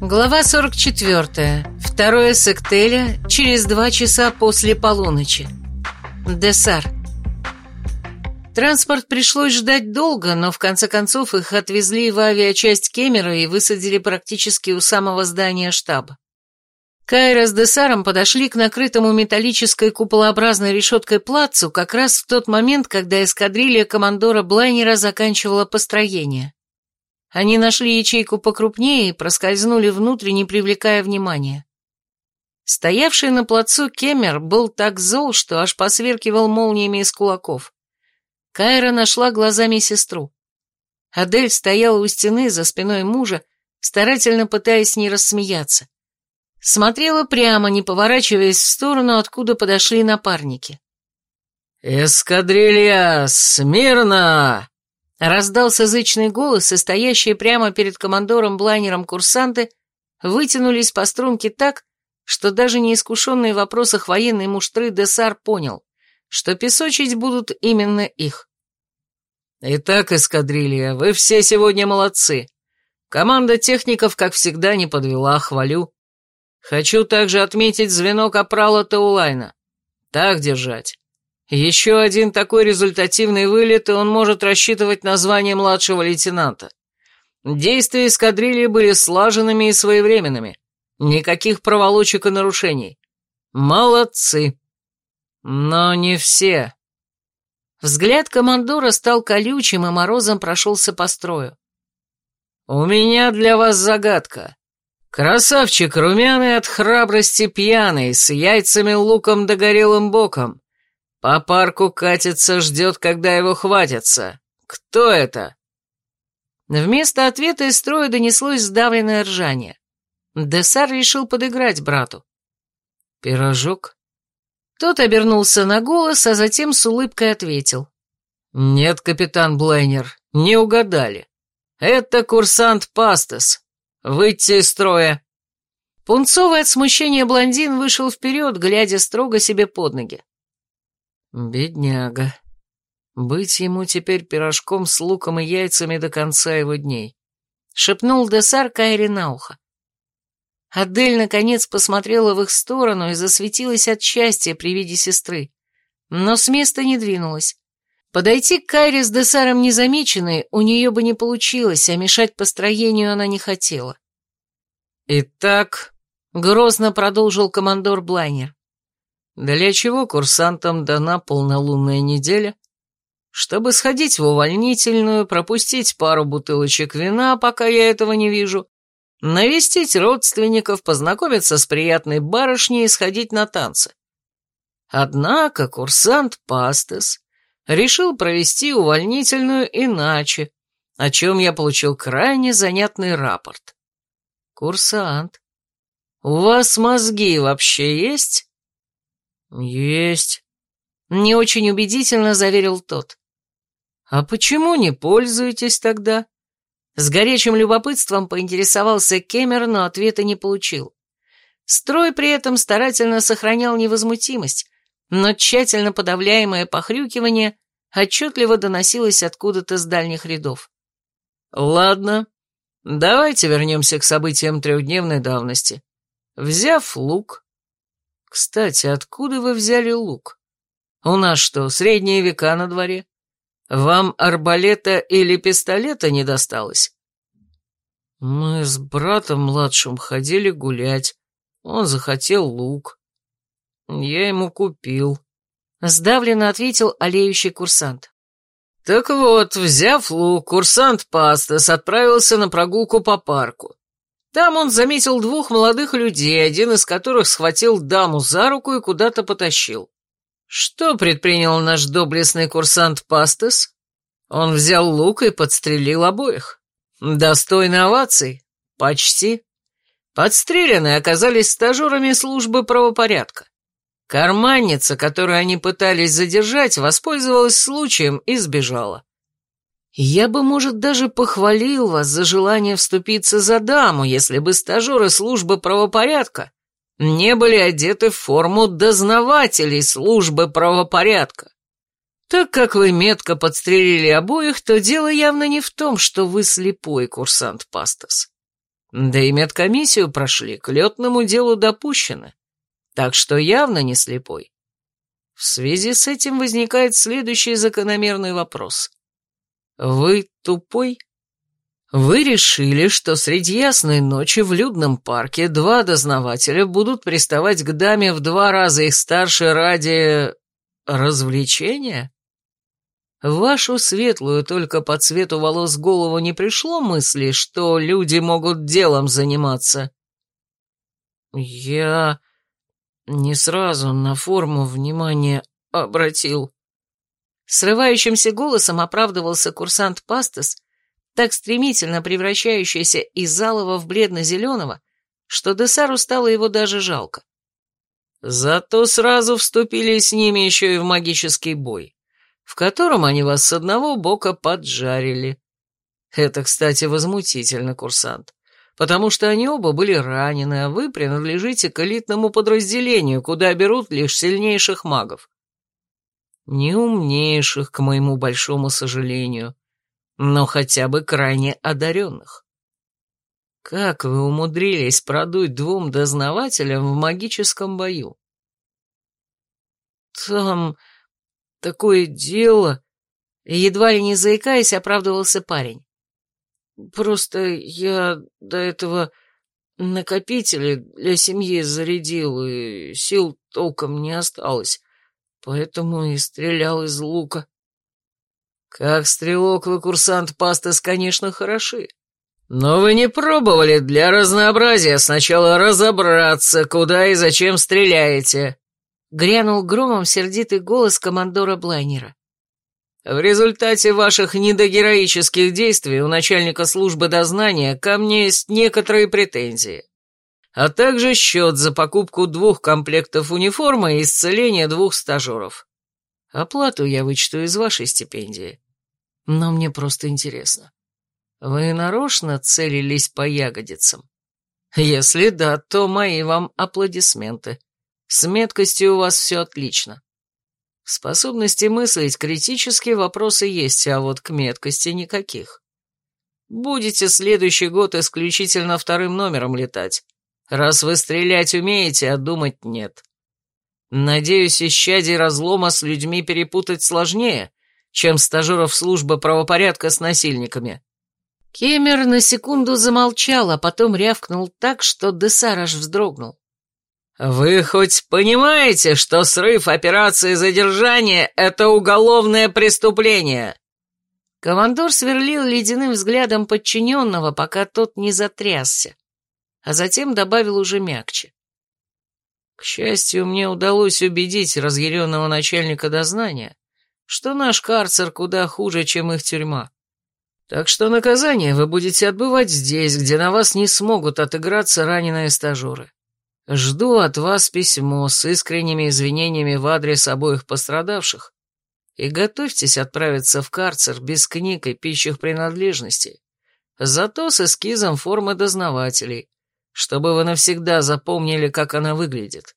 Глава 44. Второе сектеля через два часа после полуночи. Десар. Транспорт пришлось ждать долго, но в конце концов их отвезли в авиачасть Кемера и высадили практически у самого здания штаба. Кайра с Десаром подошли к накрытому металлической куполообразной решеткой плацу как раз в тот момент, когда эскадрилья командора Блайнера заканчивала построение. Они нашли ячейку покрупнее и проскользнули внутрь, не привлекая внимания. Стоявший на плацу Кемер был так зол, что аж посверкивал молниями из кулаков. Кайра нашла глазами сестру. Адель стояла у стены за спиной мужа, старательно пытаясь не рассмеяться. Смотрела прямо, не поворачиваясь в сторону, откуда подошли напарники. «Эскадрилья, смирно!» Раздался зычный голос, стоящие прямо перед командором-блайнером курсанты вытянулись по струнке так, что даже неискушенный в вопросах военной муштры Десар понял, что песочить будут именно их. «Итак, эскадрилья, вы все сегодня молодцы. Команда техников, как всегда, не подвела, хвалю. Хочу также отметить звено капрала Таулайна. Так держать. Еще один такой результативный вылет, и он может рассчитывать на звание младшего лейтенанта. Действия эскадрильи были слаженными и своевременными. Никаких проволочек и нарушений. Молодцы. Но не все. Взгляд командора стал колючим, и морозом прошелся по строю. «У меня для вас загадка. Красавчик румяный от храбрости пьяный, с яйцами, луком да горелым боком. По парку катится, ждет, когда его хватится. Кто это?» Вместо ответа из строя донеслось сдавленное ржание. Десар решил подыграть брату. «Пирожок?» Тот обернулся на голос, а затем с улыбкой ответил. «Нет, капитан Блейнер, не угадали. Это курсант Пастас. Выйти из строя». Пунцовый от смущения блондин вышел вперед, глядя строго себе под ноги. Бедняга. Быть ему теперь пирожком с луком и яйцами до конца его дней. Шепнул Десар Кайри на ухо. Адель наконец посмотрела в их сторону и засветилась от счастья при виде сестры, но с места не двинулась. Подойти к Кайре с Десаром незамеченной у нее бы не получилось, а мешать построению она не хотела. «Итак», — грозно продолжил командор Блайнер, для чего курсантам дана полнолунная неделя? Чтобы сходить в увольнительную, пропустить пару бутылочек вина, пока я этого не вижу, навестить родственников, познакомиться с приятной барышней и сходить на танцы. Однако курсант Пастес решил провести увольнительную иначе, о чем я получил крайне занятный рапорт. «Курсант, у вас мозги вообще есть?» «Есть», — не очень убедительно заверил тот. «А почему не пользуетесь тогда?» С горячим любопытством поинтересовался Кемер, но ответа не получил. Строй при этом старательно сохранял невозмутимость, но тщательно подавляемое похрюкивание отчетливо доносилось откуда-то с дальних рядов. «Ладно, давайте вернемся к событиям трехдневной давности. Взяв лук, кстати, откуда вы взяли лук? У нас что, средние века на дворе? Вам арбалета или пистолета не досталось? Мы с братом младшим ходили гулять. Он захотел лук. Я ему купил. Сдавленно ответил олеющий курсант. Так вот, взяв лук, курсант Пастас отправился на прогулку по парку. Там он заметил двух молодых людей, один из которых схватил даму за руку и куда-то потащил. Что предпринял наш доблестный курсант Пастес? Он взял лук и подстрелил обоих. Достойно оваций. Почти. Подстреленные оказались стажерами службы правопорядка. Карманница, которую они пытались задержать, воспользовалась случаем и сбежала. Я бы, может, даже похвалил вас за желание вступиться за даму, если бы стажеры службы правопорядка не были одеты в форму дознавателей службы правопорядка. Так как вы метко подстрелили обоих, то дело явно не в том, что вы слепой, курсант Пастас. Да и медкомиссию прошли, к летному делу допущены. Так что явно не слепой. В связи с этим возникает следующий закономерный вопрос. Вы тупой? Вы решили, что среди ясной ночи в людном парке два дознавателя будут приставать к даме в два раза их старше ради... развлечения? вашу светлую только по цвету волос голову не пришло мысли, что люди могут делом заниматься? Я не сразу на форму внимания обратил. Срывающимся голосом оправдывался курсант Пастес, так стремительно превращающийся из залого в бледно-зеленого, что Десару стало его даже жалко. Зато сразу вступили с ними еще и в магический бой в котором они вас с одного бока поджарили. Это, кстати, возмутительно, курсант, потому что они оба были ранены, а вы принадлежите к элитному подразделению, куда берут лишь сильнейших магов. Не умнейших, к моему большому сожалению, но хотя бы крайне одаренных. Как вы умудрились продуть двум дознавателям в магическом бою? Там такое дело...» Едва ли не заикаясь, оправдывался парень. «Просто я до этого накопители для семьи зарядил, и сил толком не осталось, поэтому и стрелял из лука». «Как стрелок вы, курсант Пастес, конечно, хороши. Но вы не пробовали для разнообразия сначала разобраться, куда и зачем стреляете?» Грянул громом сердитый голос командора Блайнера. В результате ваших недогероических действий у начальника службы дознания ко мне есть некоторые претензии, а также счет за покупку двух комплектов униформы и исцеление двух стажеров. Оплату я вычту из вашей стипендии. Но мне просто интересно. Вы нарочно целились по ягодицам? Если да, то мои вам аплодисменты. С меткостью у вас все отлично. Способности мыслить критические вопросы есть, а вот к меткости никаких. Будете следующий год исключительно вторым номером летать, раз вы стрелять умеете, а думать нет. Надеюсь, исчадий разлома с людьми перепутать сложнее, чем стажеров службы правопорядка с насильниками. Кемер на секунду замолчал, а потом рявкнул так, что Десар вздрогнул. «Вы хоть понимаете, что срыв операции задержания — это уголовное преступление?» Командор сверлил ледяным взглядом подчиненного, пока тот не затрясся, а затем добавил уже мягче. К счастью, мне удалось убедить разъяренного начальника дознания, что наш карцер куда хуже, чем их тюрьма. Так что наказание вы будете отбывать здесь, где на вас не смогут отыграться раненые стажеры. Жду от вас письмо с искренними извинениями в адрес обоих пострадавших и готовьтесь отправиться в карцер без книг и пищих принадлежностей, зато с эскизом формы дознавателей, чтобы вы навсегда запомнили, как она выглядит.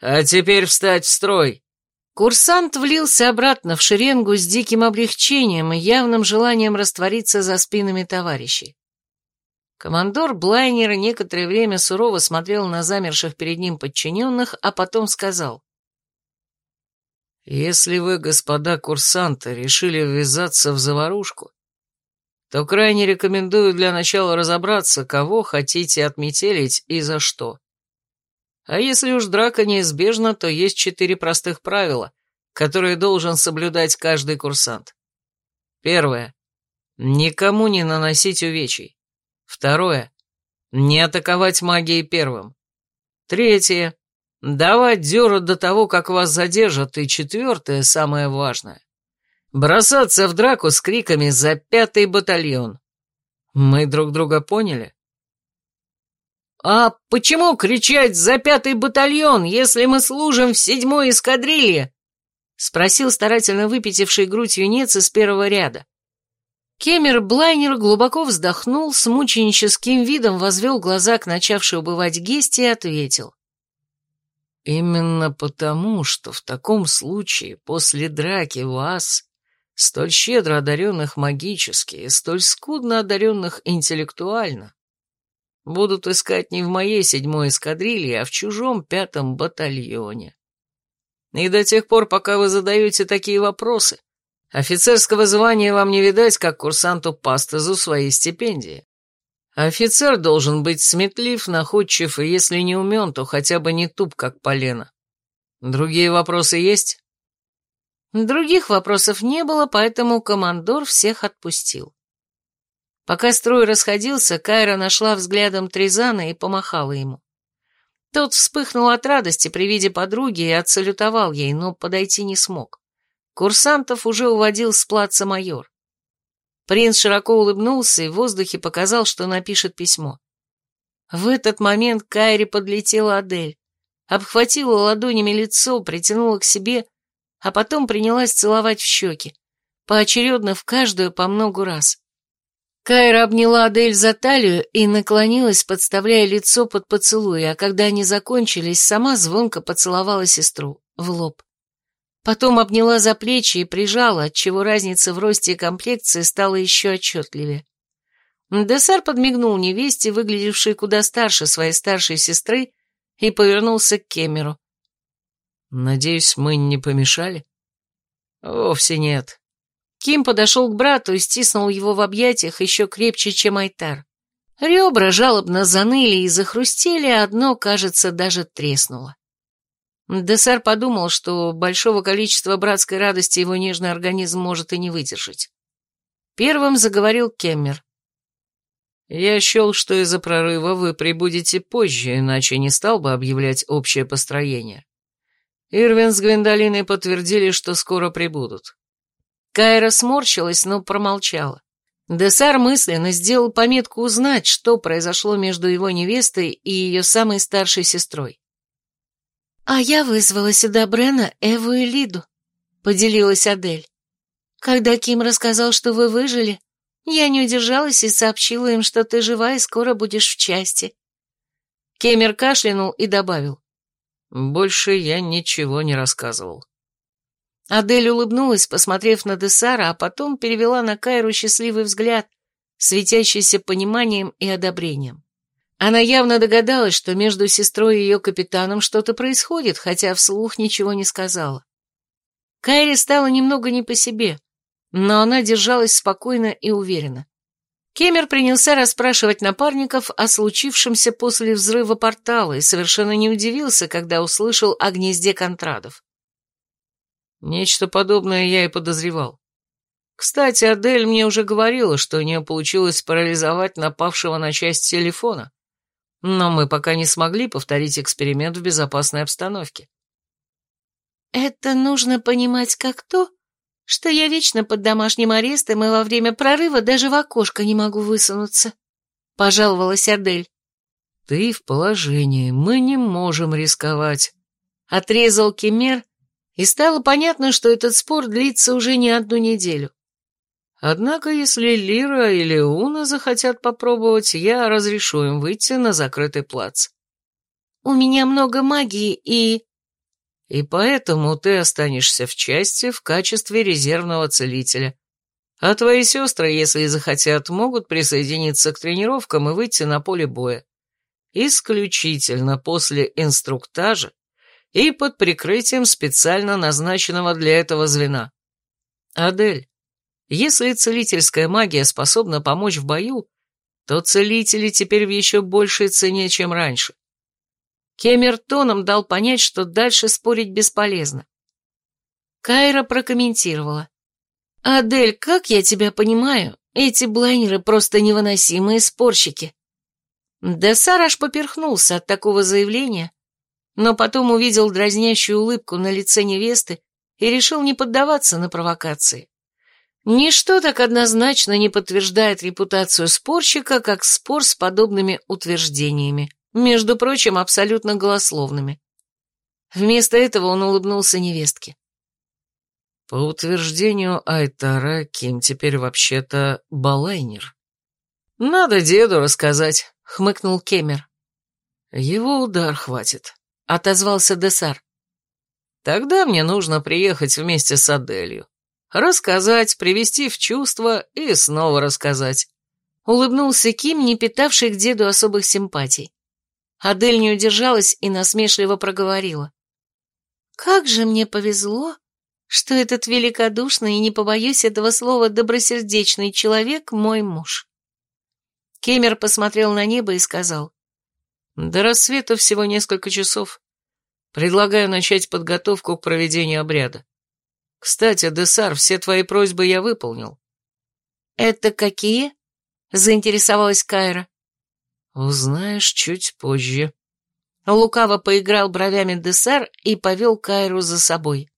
А теперь встать в строй!» Курсант влился обратно в шеренгу с диким облегчением и явным желанием раствориться за спинами товарищей. Командор Блайнер некоторое время сурово смотрел на замерших перед ним подчиненных, а потом сказал. «Если вы, господа курсанты, решили ввязаться в заварушку, то крайне рекомендую для начала разобраться, кого хотите отметелить и за что. А если уж драка неизбежна, то есть четыре простых правила, которые должен соблюдать каждый курсант. Первое. Никому не наносить увечий. Второе. Не атаковать магией первым. Третье. Давать дёру до того, как вас задержат. И четвертое, самое важное. Бросаться в драку с криками «За пятый батальон!» Мы друг друга поняли? «А почему кричать «За пятый батальон», если мы служим в седьмой эскадрилье?» — спросил старательно выпятивший грудь юнец из первого ряда. Кемер Блайнер глубоко вздохнул, с мученическим видом возвел глаза к начавшей убывать Гесте и ответил. «Именно потому, что в таком случае после драки вас, столь щедро одаренных магически и столь скудно одаренных интеллектуально, будут искать не в моей седьмой эскадрилье, а в чужом пятом батальоне. И до тех пор, пока вы задаете такие вопросы, офицерского звания вам не видать, как курсанту Пастезу своей стипендии. Офицер должен быть сметлив, находчив и, если не умен, то хотя бы не туп, как полено. Другие вопросы есть? Других вопросов не было, поэтому командор всех отпустил. Пока строй расходился, Кайра нашла взглядом Тризана и помахала ему. Тот вспыхнул от радости при виде подруги и отсалютовал ей, но подойти не смог. Курсантов уже уводил с плаца майор. Принц широко улыбнулся и в воздухе показал, что напишет письмо. В этот момент Кайре подлетела Адель, обхватила ладонями лицо, притянула к себе, а потом принялась целовать в щеки, поочередно в каждую по многу раз. Кайра обняла Адель за талию и наклонилась, подставляя лицо под поцелуй, а когда они закончились, сама звонко поцеловала сестру в лоб. Потом обняла за плечи и прижала, отчего разница в росте и комплекции стала еще отчетливее. Десар подмигнул невесте, выглядевшей куда старше своей старшей сестры, и повернулся к Кемеру. «Надеюсь, мы не помешали?» «Вовсе нет. Ким подошел к брату и стиснул его в объятиях еще крепче, чем Айтар. Ребра жалобно заныли и захрустели, а одно, кажется, даже треснуло. Десар подумал, что большого количества братской радости его нежный организм может и не выдержать. Первым заговорил Кеммер. «Я счел, что из-за прорыва вы прибудете позже, иначе не стал бы объявлять общее построение. Ирвин с Гвиндолиной подтвердили, что скоро прибудут. Кайра сморщилась, но промолчала. Десар мысленно сделал пометку узнать, что произошло между его невестой и ее самой старшей сестрой. «А я вызвала сюда Брена, Эву и Лиду», — поделилась Адель. «Когда Ким рассказал, что вы выжили, я не удержалась и сообщила им, что ты жива и скоро будешь в части». Кемер кашлянул и добавил. «Больше я ничего не рассказывал». Адель улыбнулась, посмотрев на Десара, а потом перевела на Кайру счастливый взгляд, светящийся пониманием и одобрением. Она явно догадалась, что между сестрой и ее капитаном что-то происходит, хотя вслух ничего не сказала. Кайре стало немного не по себе, но она держалась спокойно и уверенно. Кемер принялся расспрашивать напарников о случившемся после взрыва портала и совершенно не удивился, когда услышал о гнезде контрадов. Нечто подобное я и подозревал. Кстати, Адель мне уже говорила, что у нее получилось парализовать напавшего на часть телефона, но мы пока не смогли повторить эксперимент в безопасной обстановке. «Это нужно понимать как то, что я вечно под домашним арестом и во время прорыва даже в окошко не могу высунуться», — пожаловалась Адель. «Ты в положении, мы не можем рисковать», — отрезал Кемер, — и стало понятно, что этот спор длится уже не одну неделю. Однако, если Лира или Уна захотят попробовать, я разрешу им выйти на закрытый плац. У меня много магии и... И поэтому ты останешься в части в качестве резервного целителя. А твои сестры, если захотят, могут присоединиться к тренировкам и выйти на поле боя. Исключительно после инструктажа и под прикрытием специально назначенного для этого звена. Адель, если целительская магия способна помочь в бою, то целители теперь в еще большей цене, чем раньше. Кемер тоном дал понять, что дальше спорить бесполезно. Кайра прокомментировала. «Адель, как я тебя понимаю, эти блайнеры просто невыносимые спорщики». Десар аж поперхнулся от такого заявления, но потом увидел дразнящую улыбку на лице невесты и решил не поддаваться на провокации. Ничто так однозначно не подтверждает репутацию спорщика, как спор с подобными утверждениями, между прочим, абсолютно голословными. Вместо этого он улыбнулся невестке. По утверждению Айтара, Ким теперь вообще-то балайнер. «Надо деду рассказать», — хмыкнул Кемер. «Его удар хватит», — отозвался Десар. «Тогда мне нужно приехать вместе с Аделью. Рассказать, привести в чувство и снова рассказать. Улыбнулся Ким, не питавший к деду особых симпатий. Адель не удержалась и насмешливо проговорила. «Как же мне повезло, что этот великодушный и, не побоюсь этого слова, добросердечный человек — мой муж». Кемер посмотрел на небо и сказал. «До рассвета всего несколько часов. Предлагаю начать подготовку к проведению обряда. Кстати, Десар, все твои просьбы я выполнил». «Это какие?» — заинтересовалась Кайра. «Узнаешь чуть позже». Лукаво поиграл бровями Десар и повел Кайру за собой.